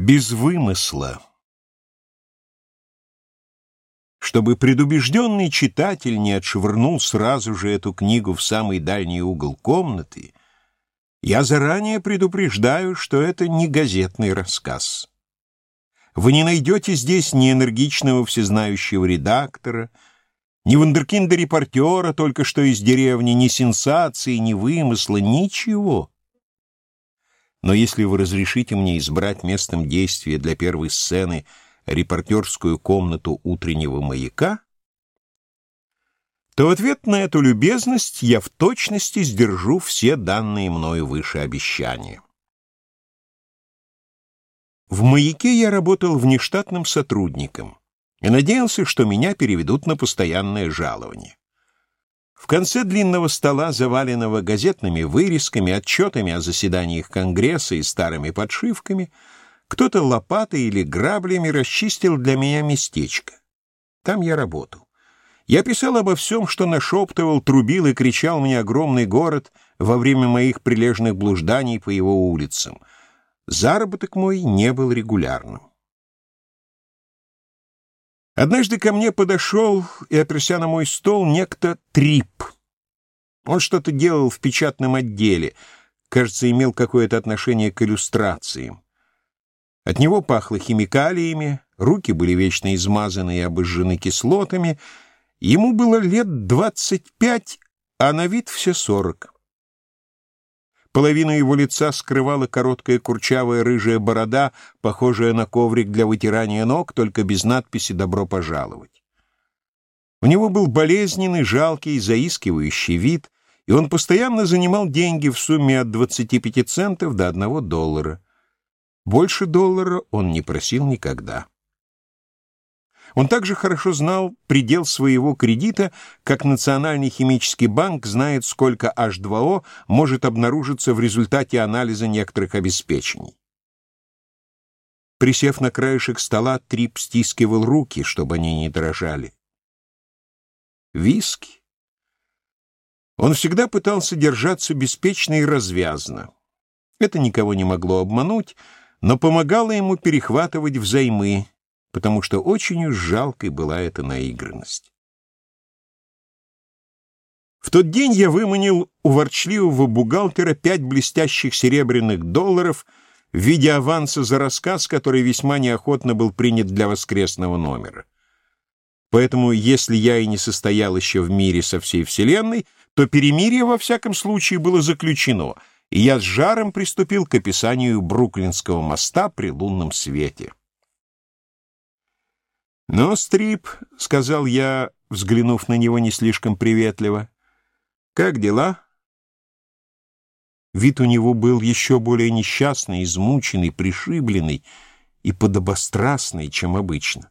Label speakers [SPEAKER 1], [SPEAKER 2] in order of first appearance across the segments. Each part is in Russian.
[SPEAKER 1] Без вымысла. Чтобы предубежденный читатель не отшвырнул сразу же эту книгу в самый дальний угол комнаты, я заранее предупреждаю, что это не газетный рассказ. Вы не найдете здесь ни энергичного всезнающего редактора, ни вундеркинда-репортера, только что из деревни, ни сенсации, ни вымысла, ничего. Но если вы разрешите мне избрать местом действия для первой сцены репортерскую комнату утреннего маяка, то в ответ на эту любезность я в точности сдержу все данные мною выше обещания. В «Маяке» я работал внештатным сотрудником и надеялся, что меня переведут на постоянное жалование. В конце длинного стола, заваленного газетными вырезками, отчетами о заседаниях Конгресса и старыми подшивками, кто-то лопатой или граблями расчистил для меня местечко. Там я работал. Я писал обо всем, что нашептывал, трубил и кричал мне огромный город во время моих прилежных блужданий по его улицам. Заработок мой не был регулярным. Однажды ко мне подошел и, оперся на мой стол, некто Трип. Он что-то делал в печатном отделе, кажется, имел какое-то отношение к иллюстрациям. От него пахло химикалиями, руки были вечно измазаны и обожжены кислотами. Ему было лет двадцать пять, а на вид все сорок. Половину его лица скрывала короткая курчавая рыжая борода, похожая на коврик для вытирания ног, только без надписи «Добро пожаловать». У него был болезненный, жалкий, заискивающий вид, и он постоянно занимал деньги в сумме от 25 центов до 1 доллара. Больше доллара он не просил никогда. Он также хорошо знал предел своего кредита, как Национальный химический банк знает, сколько H2O может обнаружиться в результате анализа некоторых обеспечений. Присев на краешек стола, Трип стискивал руки, чтобы они не дрожали. Виски. Он всегда пытался держаться беспечно и развязно. Это никого не могло обмануть, но помогало ему перехватывать взаймы, потому что очень уж жалкой была эта наигранность. В тот день я выманил у ворчливого бухгалтера пять блестящих серебряных долларов в виде аванса за рассказ, который весьма неохотно был принят для воскресного номера. Поэтому, если я и не состоял еще в мире со всей Вселенной, то перемирие, во всяком случае, было заключено, и я с жаром приступил к описанию Бруклинского моста при лунном свете. «Ну, Стрип», — сказал я, взглянув на него не слишком приветливо, — «как дела?» Вид у него был еще более несчастный, измученный, пришибленный и подобострастный, чем обычно.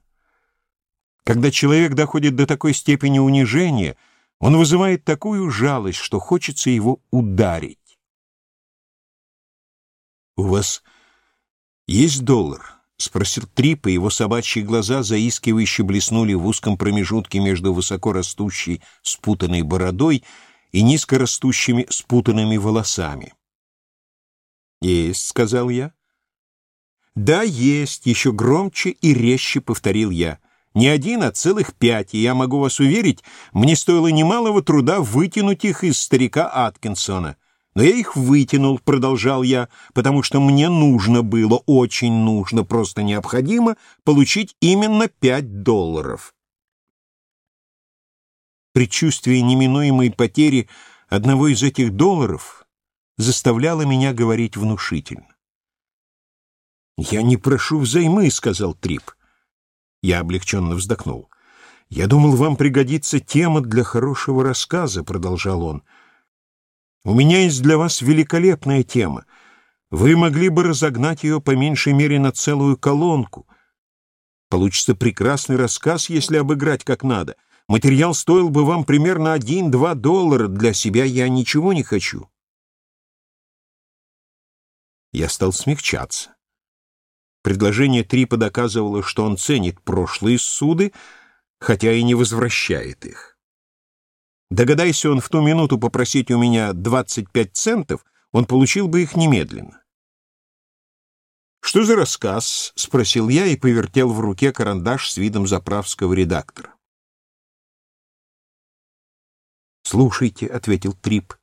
[SPEAKER 1] Когда человек доходит до такой степени унижения, он вызывает такую жалость, что хочется его ударить. «У вас есть доллар?» — спросил Трип, и его собачьи глаза заискивающе блеснули в узком промежутке между высоко растущей спутанной бородой и низко растущими спутанными волосами. «Есть», — сказал я. «Да, есть», — еще громче и резче повторил я. «Не один, а целых пять, и я могу вас уверить, мне стоило немалого труда вытянуть их из старика Аткинсона». Но я их вытянул, продолжал я, потому что мне нужно было, очень нужно, просто необходимо получить именно пять долларов. Предчувствие неминуемой потери одного из этих долларов заставляло меня говорить внушительно. «Я не прошу взаймы», — сказал Трип. Я облегченно вздохнул. «Я думал, вам пригодится тема для хорошего рассказа», — продолжал он. У меня есть для вас великолепная тема. Вы могли бы разогнать ее по меньшей мере на целую колонку. Получится прекрасный рассказ, если обыграть как надо. Материал стоил бы вам примерно один-два доллара. Для себя я ничего не хочу. Я стал смягчаться. Предложение Трипа доказывало, что он ценит прошлые суды, хотя и не возвращает их. Догадайся он в ту минуту попросить у меня 25 центов, он получил бы их немедленно. Что «Что за рассказ?» — спросил я и повертел в руке карандаш с видом заправского редактора. «Слушайте», — ответил Трип.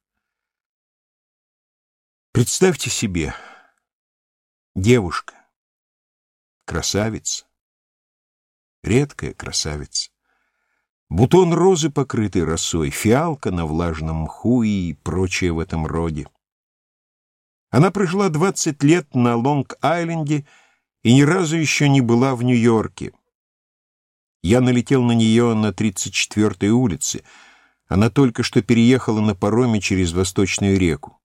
[SPEAKER 1] «Представьте себе, девушка, красавица, редкая красавица, бутон розы, покрытый росой, фиалка на влажном мху и прочее в этом роде. Она прожила 20 лет на Лонг-Айленде и ни разу еще не была в Нью-Йорке. Я налетел на нее на 34-й улице. Она только что переехала на пароме через Восточную реку.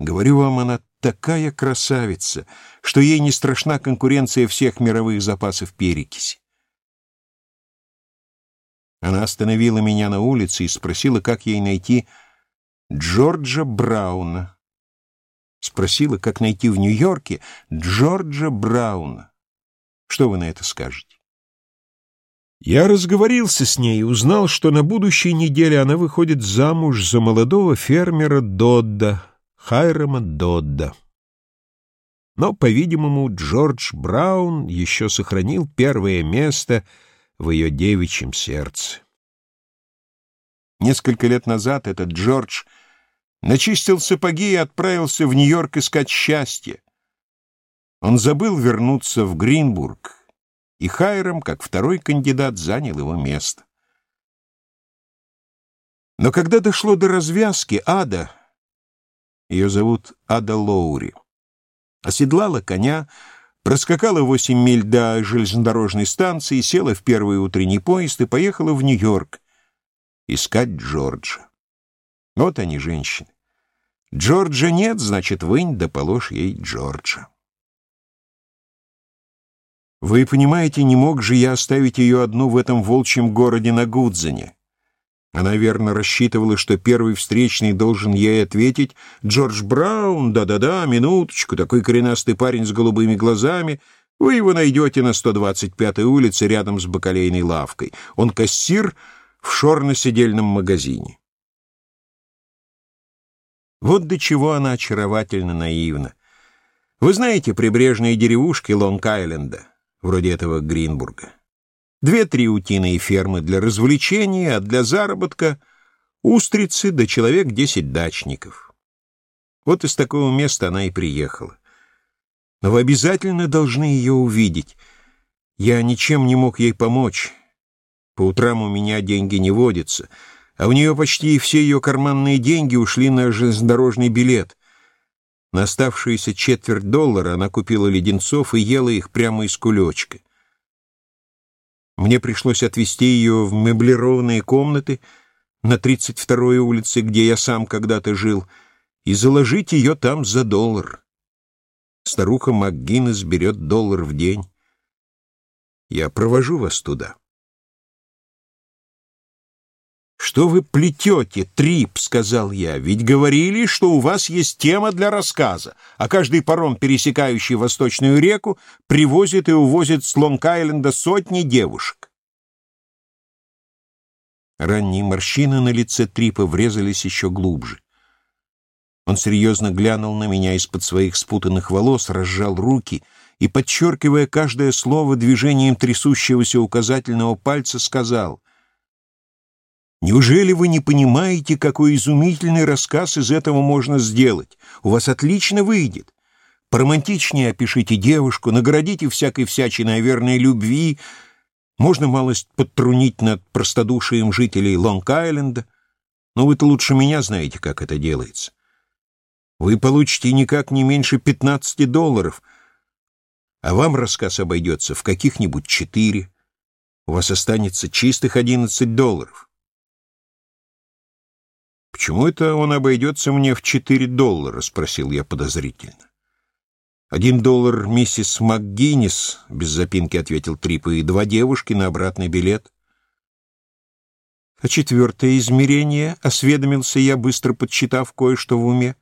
[SPEAKER 1] Говорю вам, она такая красавица, что ей не страшна конкуренция всех мировых запасов перекиси. Она остановила меня на улице и спросила, как ей найти Джорджа Брауна. Спросила, как найти в Нью-Йорке Джорджа Брауна. Что вы на это скажете? Я разговорился с ней и узнал, что на будущей неделе она выходит замуж за молодого фермера Додда, Хайрама Додда. Но, по-видимому, Джордж Браун еще сохранил первое место в ее девичьем сердце. Несколько лет назад этот Джордж начистил сапоги и отправился в Нью-Йорк искать счастье. Он забыл вернуться в Гринбург, и Хайрам, как второй кандидат, занял его место. Но когда дошло до развязки, Ада, ее зовут Ада Лоури, оседлала коня, проскакала восемь миль до железнодорожной станции, села в первый утренний поезд и поехала в Нью-Йорк искать Джорджа. Вот они, женщины. Джорджа нет, значит, вынь да положь ей Джорджа. Вы понимаете, не мог же я оставить ее одну в этом волчьем городе на Гудзене. Она верно рассчитывала, что первый встречный должен ей ответить «Джордж Браун, да-да-да, минуточку, такой коренастый парень с голубыми глазами. Вы его найдете на 125-й улице рядом с бакалейной лавкой. Он кассир в шорно-сидельном магазине». Вот до чего она очаровательно наивна. Вы знаете прибрежные деревушки Лонг-Айленда, вроде этого Гринбурга? Две-три утиные фермы для развлечения, а для заработка — устрицы да человек десять дачников. Вот из такого места она и приехала. Но вы обязательно должны ее увидеть. Я ничем не мог ей помочь. По утрам у меня деньги не водятся — а у нее почти все ее карманные деньги ушли на железнодорожный билет. На оставшуюся четверть доллара она купила леденцов и ела их прямо из кулечка. Мне пришлось отвезти ее в меблированные комнаты на 32-й улице, где я сам когда-то жил, и заложить ее там за доллар. Старуха МакГиннес берет доллар в день. Я провожу вас туда. «Что вы плетете, Трип?» — сказал я. «Ведь говорили, что у вас есть тема для рассказа, а каждый паром, пересекающий Восточную реку, привозит и увозит с Лонг-Айленда сотни девушек». Ранние морщины на лице Трипа врезались еще глубже. Он серьезно глянул на меня из-под своих спутанных волос, разжал руки и, подчеркивая каждое слово движением трясущегося указательного пальца, сказал Неужели вы не понимаете, какой изумительный рассказ из этого можно сделать? У вас отлично выйдет. Поромантичнее опишите девушку, наградите всякой всячиной верной любви. Можно малость подтрунить над простодушием жителей Лонг-Айленда. Но вы-то лучше меня знаете, как это делается. Вы получите никак не меньше 15 долларов, а вам рассказ обойдется в каких-нибудь четыре. У вас останется чистых 11 долларов. «Почему это он обойдется мне в четыре доллара?» — спросил я подозрительно. «Один доллар миссис МакГиннис», — без запинки ответил Трип, «и два девушки на обратный билет». «А четвертое измерение?» — осведомился я, быстро подсчитав кое-что в уме.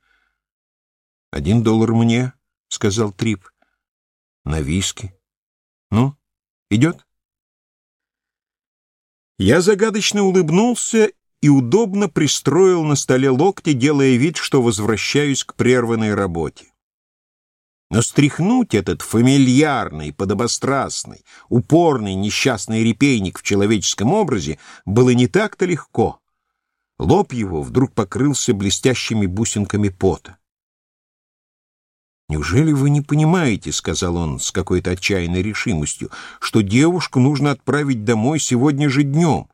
[SPEAKER 1] «Один доллар мне», — сказал Трип. «На виски. Ну, идет?» Я загадочно улыбнулся и удобно пристроил на столе локти, делая вид, что возвращаюсь к прерванной работе. Но стряхнуть этот фамильярный, подобострастный, упорный, несчастный репейник в человеческом образе было не так-то легко. Лоб его вдруг покрылся блестящими бусинками пота. «Неужели вы не понимаете, — сказал он с какой-то отчаянной решимостью, — что девушку нужно отправить домой сегодня же днем?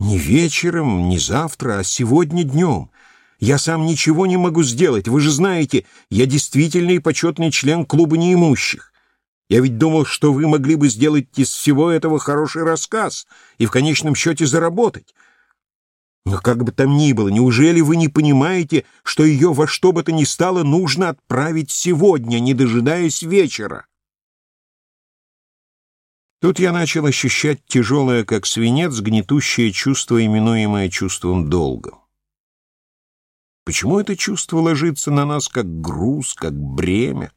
[SPEAKER 1] Не вечером, не завтра, а сегодня днем. Я сам ничего не могу сделать. Вы же знаете, я действительный и почетный член клуба неимущих. Я ведь думал, что вы могли бы сделать из всего этого хороший рассказ и в конечном счете заработать. Но как бы там ни было, неужели вы не понимаете, что ее во что бы то ни стало нужно отправить сегодня, не дожидаясь вечера? Тут я начал ощущать тяжелое, как свинец, гнетущее чувство, именуемое чувством долга. Почему это чувство ложится на нас как груз, как бремя?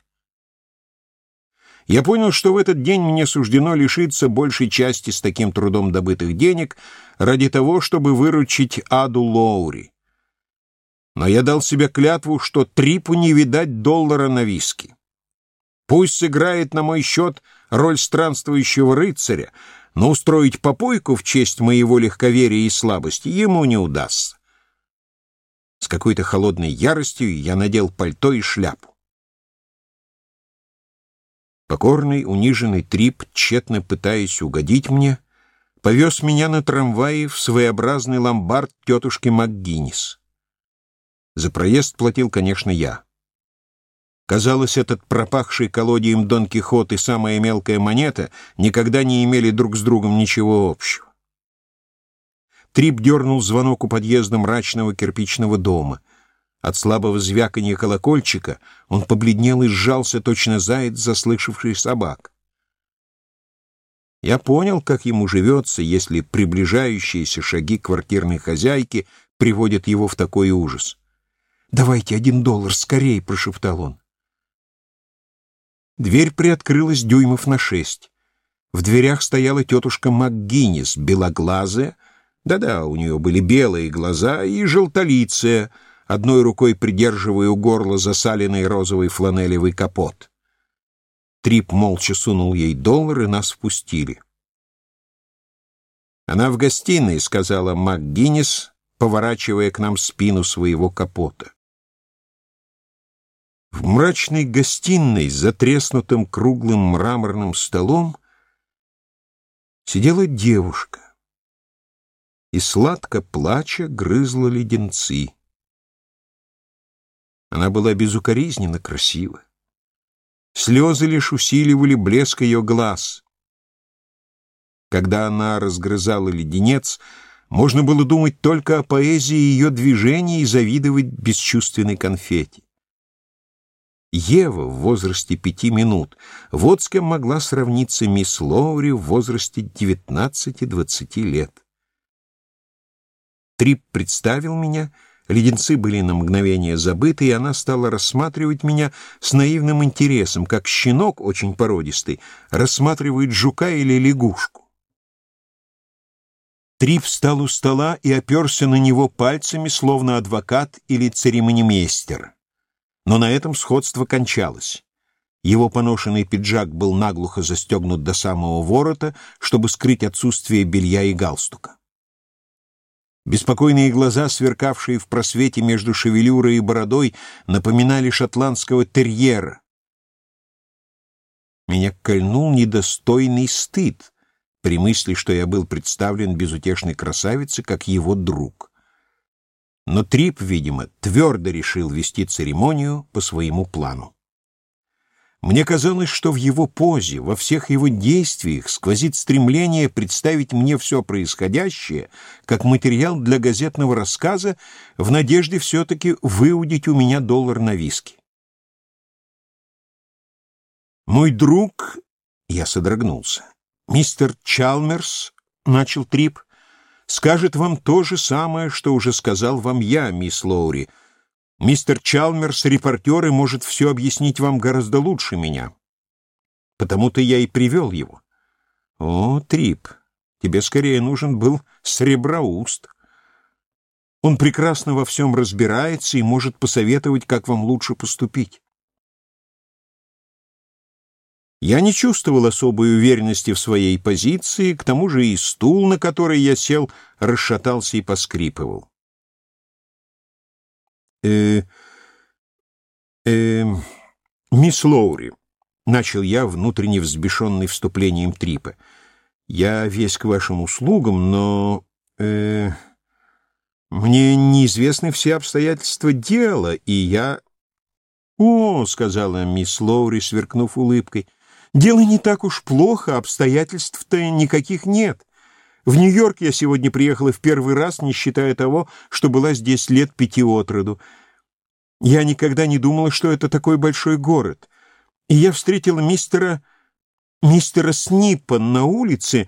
[SPEAKER 1] Я понял, что в этот день мне суждено лишиться большей части с таким трудом добытых денег ради того, чтобы выручить Аду Лоури. Но я дал себе клятву, что Трипу не видать доллара на виски. Пусть сыграет на мой счет роль странствующего рыцаря, но устроить попойку в честь моего легковерия и слабости ему не удастся. С какой-то холодной яростью я надел пальто и шляпу. Покорный, униженный Трип, тщетно пытаясь угодить мне, повез меня на трамвае в своеобразный ломбард тетушки МакГиннис. За проезд платил, конечно, я. Казалось, этот пропахший колодием Дон Кихот и самая мелкая монета никогда не имели друг с другом ничего общего. Трип дернул звонок у подъезда мрачного кирпичного дома. От слабого звяканья колокольчика он побледнел и сжался, точно заяц, заслышавший собак. Я понял, как ему живется, если приближающиеся шаги квартирной хозяйки приводят его в такой ужас. «Давайте один доллар, скорее!» — прошептал он. Дверь приоткрылась дюймов на шесть. В дверях стояла тетушка МакГиннис, белоглазая, да-да, у нее были белые глаза и желтолицая, одной рукой придерживая у горла засаленный розовый фланелевый капот. Трип молча сунул ей доллар, и нас впустили. «Она в гостиной», — сказала МакГиннис, поворачивая к нам спину своего капота. В мрачной гостиной с затреснутым круглым мраморным столом сидела девушка и, сладко плача, грызла леденцы. Она была безукоризненно красива. Слезы лишь усиливали блеск ее глаз. Когда она разгрызала леденец, можно было думать только о поэзии ее движений и завидовать бесчувственной конфете. Ева в возрасте пяти минут, вот с кем могла сравниться мисс Лоури в возрасте девятнадцати-двадцати лет. Трип представил меня, леденцы были на мгновение забыты, и она стала рассматривать меня с наивным интересом, как щенок, очень породистый, рассматривает жука или лягушку. Трип встал у стола и оперся на него пальцами, словно адвокат или церемонимейстер. Но на этом сходство кончалось. Его поношенный пиджак был наглухо застегнут до самого ворота, чтобы скрыть отсутствие белья и галстука. Беспокойные глаза, сверкавшие в просвете между шевелюрой и бородой, напоминали шотландского терьера. Меня кольнул недостойный стыд при мысли, что я был представлен безутешной красавице, как его друг. Но Трип, видимо, твердо решил вести церемонию по своему плану. Мне казалось, что в его позе, во всех его действиях сквозит стремление представить мне все происходящее как материал для газетного рассказа в надежде все-таки выудить у меня доллар на виски. «Мой друг...» — я содрогнулся. «Мистер Чалмерс», — начал Трип, — «скажет вам то же самое, что уже сказал вам я, мисс Лоури». Мистер Чалмерс, репортер, и может все объяснить вам гораздо лучше меня. Потому-то я и привел его. О, Трип, тебе скорее нужен был среброуст. Он прекрасно во всем разбирается и может посоветовать, как вам лучше поступить. Я не чувствовал особой уверенности в своей позиции, к тому же и стул, на который я сел, расшатался и поскрипывал. «Э, э, мисс Лоури», — начал я, внутренне взбешенный вступлением Трипа, — «я весь к вашим услугам, но... Э, мне неизвестны все обстоятельства дела, и я...» «О», — сказала мисс Лоури, сверкнув улыбкой, — «дело не так уж плохо, обстоятельств-то никаких нет. В Нью-Йорк я сегодня приехала в первый раз, не считая того, что была здесь лет пяти от роду. Я никогда не думала, что это такой большой город. И я встретила мистера... мистера Снипа на улице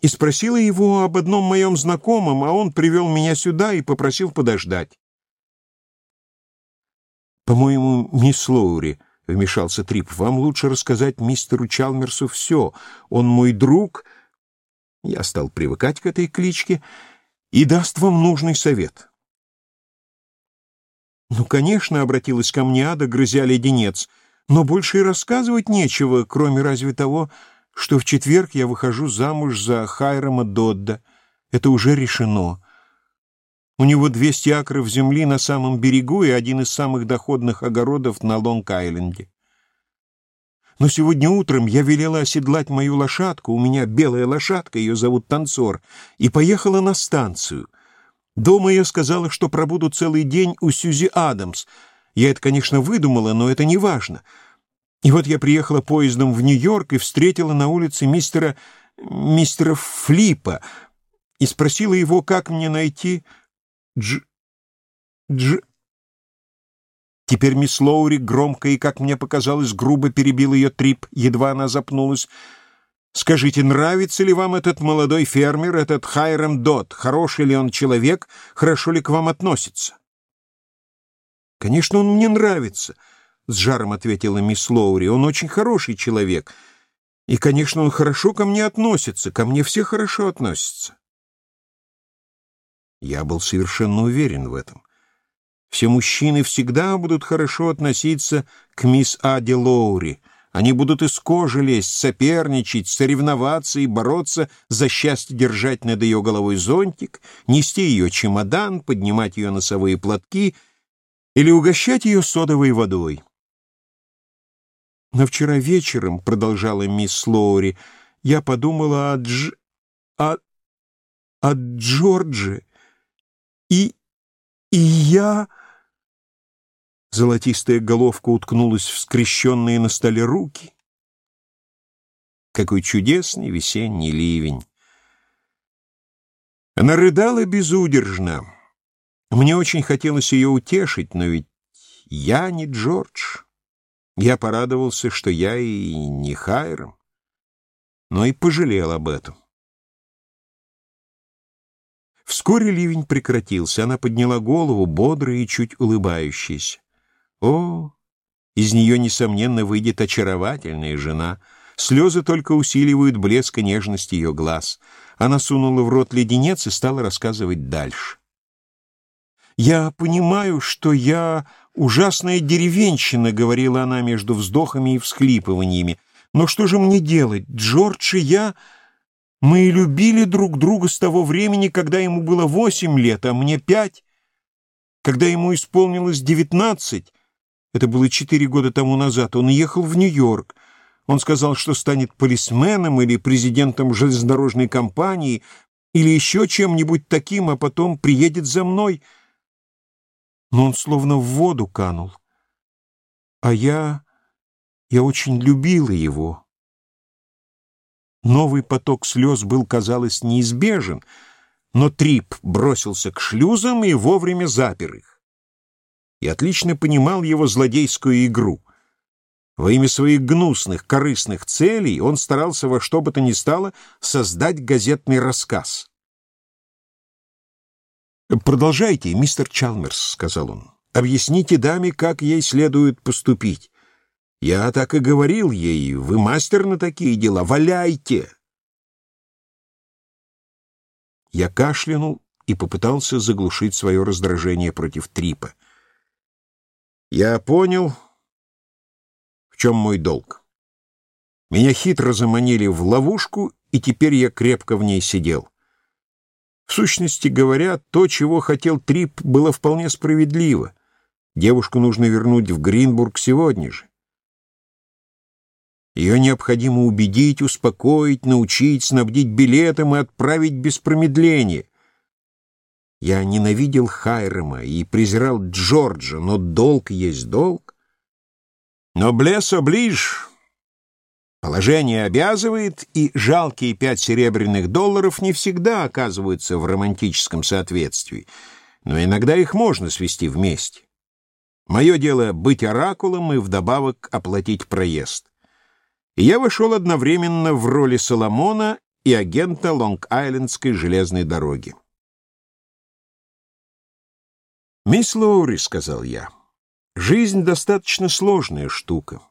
[SPEAKER 1] и спросила его об одном моем знакомом, а он привел меня сюда и попросил подождать. «По-моему, мисс Лоури», — вмешался Трип, — «вам лучше рассказать мистеру Чалмерсу все. Он мой друг...» Я стал привыкать к этой кличке и даст вам нужный совет. «Ну, конечно», — обратилась ко мне Ада, грызя леденец, «но больше и рассказывать нечего, кроме разве того, что в четверг я выхожу замуж за Хайрама Додда. Это уже решено. У него 200 акров земли на самом берегу и один из самых доходных огородов на Лонг-Айленде. Но сегодня утром я велела оседлать мою лошадку, у меня белая лошадка, ее зовут Танцор, и поехала на станцию. Дома я сказала, что пробуду целый день у Сьюзи Адамс. Я это, конечно, выдумала, но это не важно. И вот я приехала поездом в Нью-Йорк и встретила на улице мистера... мистера Флипа и спросила его, как мне найти Дж... Дж... Теперь мисс Лоури громко и, как мне показалось, грубо перебил ее трип, едва она запнулась. «Скажите, нравится ли вам этот молодой фермер, этот Хайрам Дот? Хороший ли он человек? Хорошо ли к вам относится?» «Конечно, он мне нравится», — с жаром ответила мисс Лоури. «Он очень хороший человек. И, конечно, он хорошо ко мне относится. Ко мне все хорошо относятся». Я был совершенно уверен в этом. Все мужчины всегда будут хорошо относиться к мисс Аде Лоури. Они будут из кожи лезть, соперничать, соревноваться и бороться за счастье держать над ее головой зонтик, нести ее чемодан, поднимать ее носовые платки или угощать ее содовой водой. Но вчера вечером, — продолжала мисс Лоури, — я подумала о Дж... о... о Джордже, и... и я... Золотистая головка уткнулась в скрещенные на столе руки. Какой чудесный весенний ливень! Она рыдала безудержно. Мне очень хотелось ее утешить, но ведь я не Джордж. Я порадовался, что я и не Хайрам, но и пожалел об этом. Вскоре ливень прекратился. Она подняла голову, бодрая и чуть улыбающаяся. О, из нее, несомненно, выйдет очаровательная жена. Слезы только усиливают блеск и нежность ее глаз. Она сунула в рот леденец и стала рассказывать дальше. «Я понимаю, что я ужасная деревенщина», — говорила она между вздохами и всхлипываниями. «Но что же мне делать? Джордж и я...» Мы любили друг друга с того времени, когда ему было восемь лет, а мне пять. Когда ему исполнилось девятнадцать, это было четыре года тому назад. Он ехал в Нью-Йорк. Он сказал, что станет полисменом или президентом железнодорожной компании или еще чем-нибудь таким, а потом приедет за мной. Но он словно в воду канул. А я... я очень любила его. Новый поток слез был, казалось, неизбежен, но Трип бросился к шлюзам и вовремя запер их и отлично понимал его злодейскую игру. Во имя своих гнусных, корыстных целей он старался во что бы то ни стало создать газетный рассказ. «Продолжайте, мистер Чалмерс», — сказал он. «Объясните даме, как ей следует поступить. Я так и говорил ей, вы мастер на такие дела, валяйте!» Я кашлянул и попытался заглушить свое раздражение против Трипа. Я понял, в чем мой долг. Меня хитро заманили в ловушку, и теперь я крепко в ней сидел. В сущности говоря, то, чего хотел Трип, было вполне справедливо. Девушку нужно вернуть в Гринбург сегодня же. Ее необходимо убедить, успокоить, научить, снабдить билетом и отправить без промедления. Я ненавидел Хайрема и презирал Джорджа, но долг есть долг. Но блесо оближ, Положение обязывает, и жалкие пять серебряных долларов не всегда оказываются в романтическом соответствии, но иногда их можно свести вместе. Мое дело — быть оракулом и вдобавок оплатить проезд. Я вошел одновременно в роли Соломона и агента Лонг-Айлендской железной дороги. «Мисс Лоури», — сказал я, — «жизнь достаточно сложная штука».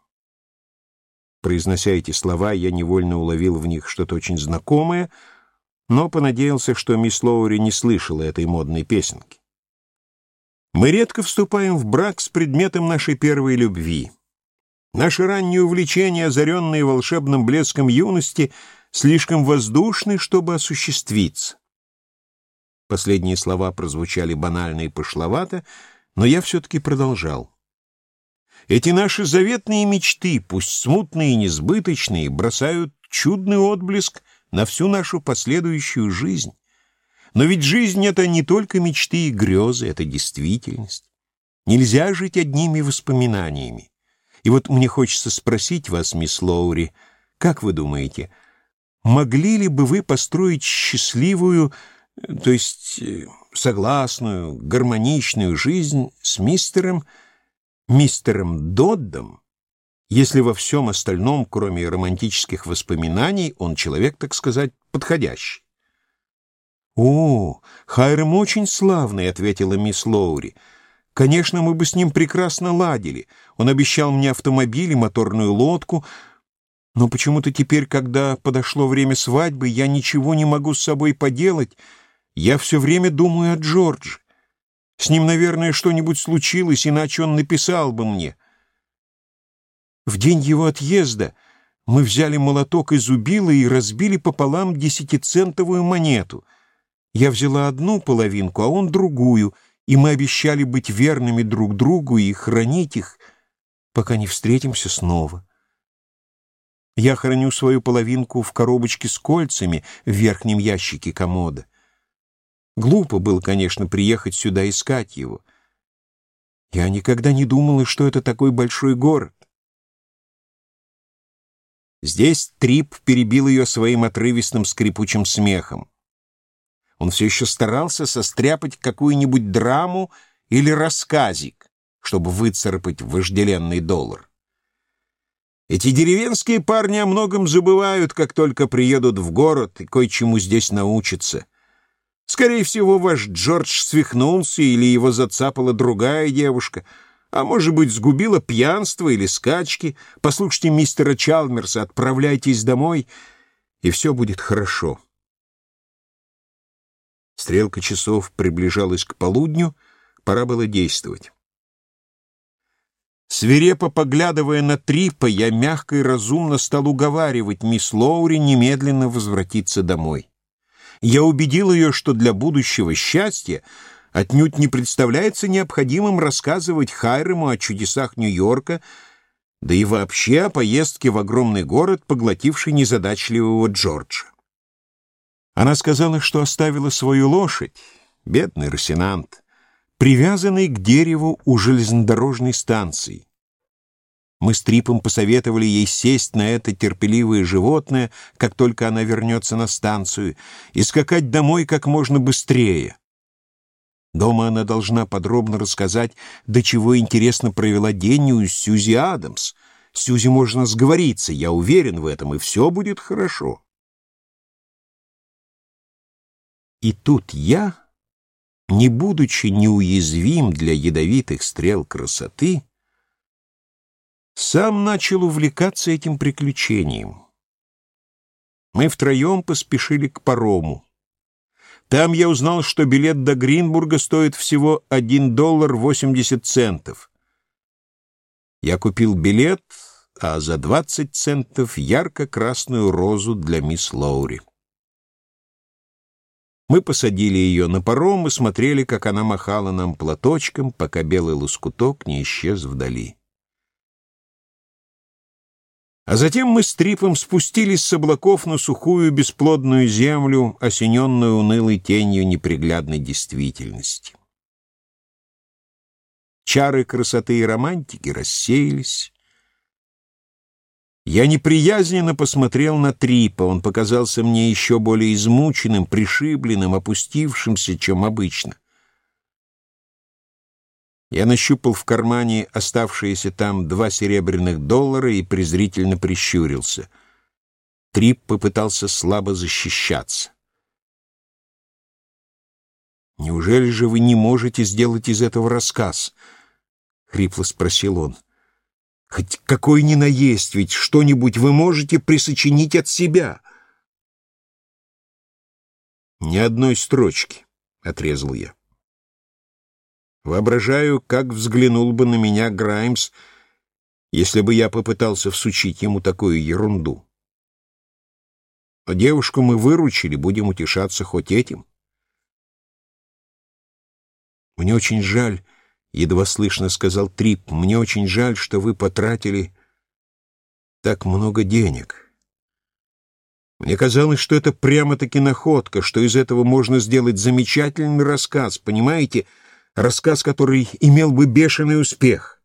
[SPEAKER 1] Произнося эти слова, я невольно уловил в них что-то очень знакомое, но понадеялся, что мисс Лоури не слышала этой модной песенки. Мы редко вступаем в брак с предметом нашей первой любви. Наши ранние увлечения, озаренные волшебным блеском юности, слишком воздушны, чтобы осуществиться. Последние слова прозвучали банально и пошловато, но я все-таки продолжал. Эти наши заветные мечты, пусть смутные и несбыточные, бросают чудный отблеск на всю нашу последующую жизнь. Но ведь жизнь — это не только мечты и грезы, это действительность. Нельзя жить одними воспоминаниями. И вот мне хочется спросить вас, мисс Лоури, как вы думаете, могли ли бы вы построить счастливую, то есть э, согласную, гармоничную жизнь с мистером мистером Доддом, если во всем остальном, кроме романтических воспоминаний, он человек, так сказать, подходящий. «О, Хайрем очень славный», — ответила мисс Лоури. «Конечно, мы бы с ним прекрасно ладили. Он обещал мне автомобиль и моторную лодку, но почему-то теперь, когда подошло время свадьбы, я ничего не могу с собой поделать. Я все время думаю о Джордже. С ним, наверное, что-нибудь случилось, иначе он написал бы мне. В день его отъезда мы взяли молоток из убила и разбили пополам десятицентовую монету. Я взяла одну половинку, а он другую, и мы обещали быть верными друг другу и хранить их, пока не встретимся снова. Я храню свою половинку в коробочке с кольцами в верхнем ящике комода. Глупо было, конечно, приехать сюда искать его. Я никогда не думала, что это такой большой город. Здесь Трип перебил ее своим отрывистым скрипучим смехом. Он все еще старался состряпать какую-нибудь драму или рассказик, чтобы выцарапать вожделенный доллар. Эти деревенские парни о многом забывают, как только приедут в город и кое-чему здесь научатся. Скорее всего, ваш Джордж свихнулся или его зацапала другая девушка, а, может быть, сгубило пьянство или скачки. Послушайте мистера Чалмерса, отправляйтесь домой, и все будет хорошо. Стрелка часов приближалась к полудню, пора было действовать. Свирепо поглядывая на Трипа, я мягко и разумно стал уговаривать мисс Лоури немедленно возвратиться домой. Я убедил ее, что для будущего счастья отнюдь не представляется необходимым рассказывать Хайрему о чудесах Нью-Йорка, да и вообще о поездке в огромный город, поглотивший незадачливого Джорджа. Она сказала, что оставила свою лошадь, бедный Росинант, привязанный к дереву у железнодорожной станции. Мы с Трипом посоветовали ей сесть на это терпеливое животное, как только она вернется на станцию, и скакать домой как можно быстрее. Дома она должна подробно рассказать, до чего интересно провела день у Сьюзи Адамс. Сьюзи можно сговориться, я уверен в этом, и все будет хорошо. И тут я, не будучи неуязвим для ядовитых стрел красоты, сам начал увлекаться этим приключением. Мы втроем поспешили к парому. Там я узнал, что билет до Гринбурга стоит всего 1 доллар 80 центов. Я купил билет, а за 20 центов ярко-красную розу для мисс Лоури. Мы посадили ее на паром и смотрели, как она махала нам платочком, пока белый лоскуток не исчез вдали. А затем мы с Трипом спустились с облаков на сухую бесплодную землю, осененную унылой тенью неприглядной действительности. Чары красоты и романтики рассеялись. Я неприязненно посмотрел на Трипа. Он показался мне еще более измученным, пришибленным, опустившимся, чем обычно. Я нащупал в кармане оставшиеся там два серебряных доллара и презрительно прищурился. Трип попытался слабо защищаться. «Неужели же вы не можете сделать из этого рассказ?» — хрипло спросил он. «Хоть какой ни наесть, ведь что-нибудь вы можете присочинить от себя». «Ни одной строчки», — отрезал я. Воображаю, как взглянул бы на меня Граймс, если бы я попытался всучить ему такую ерунду. А девушку мы выручили, будем утешаться хоть этим. Мне очень жаль, — едва слышно сказал Трип, — мне очень жаль, что вы потратили так много денег. Мне казалось, что это прямо-таки находка, что из этого можно сделать замечательный рассказ, понимаете, — рассказ, который имел бы бешеный успех.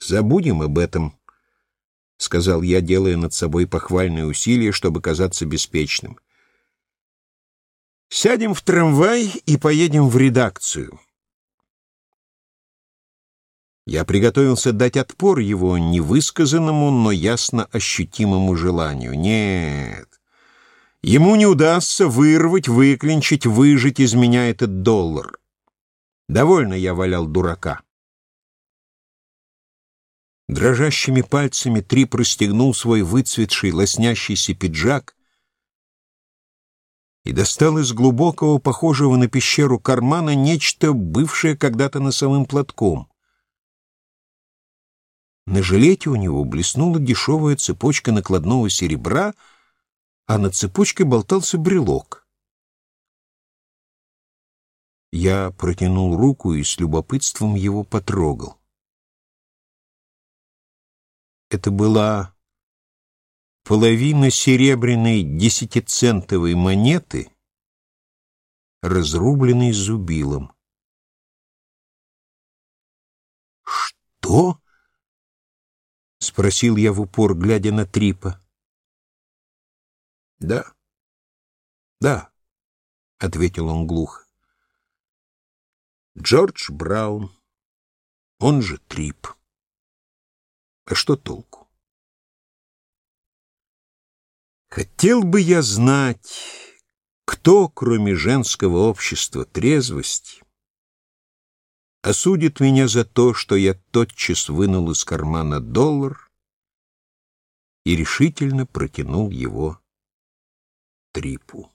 [SPEAKER 1] «Забудем об этом», — сказал я, делая над собой похвальные усилия, чтобы казаться беспечным. «Сядем в трамвай и поедем в редакцию». Я приготовился дать отпор его невысказанному, но ясно ощутимому желанию. Нет, ему не удастся вырвать, выклинчить, выжить из меня этот доллар. Довольно я валял дурака. Дрожащими пальцами Три простегнул свой выцветший, лоснящийся пиджак и достал из глубокого, похожего на пещеру кармана, нечто, бывшее когда-то носовым платком. На жилете у него блеснула дешевая цепочка накладного серебра, а на цепочке болтался брелок. Я протянул руку и с любопытством его потрогал. Это была половина серебряной десятицентовой монеты, разрубленной зубилом. «Что?» — спросил я в упор, глядя на Трипа. «Да, да», — ответил он глухо. Джордж Браун, он же Трип. А что толку? Хотел бы я знать, кто, кроме женского общества трезвости, осудит меня за то, что я тотчас вынул из кармана доллар и решительно протянул его Трипу.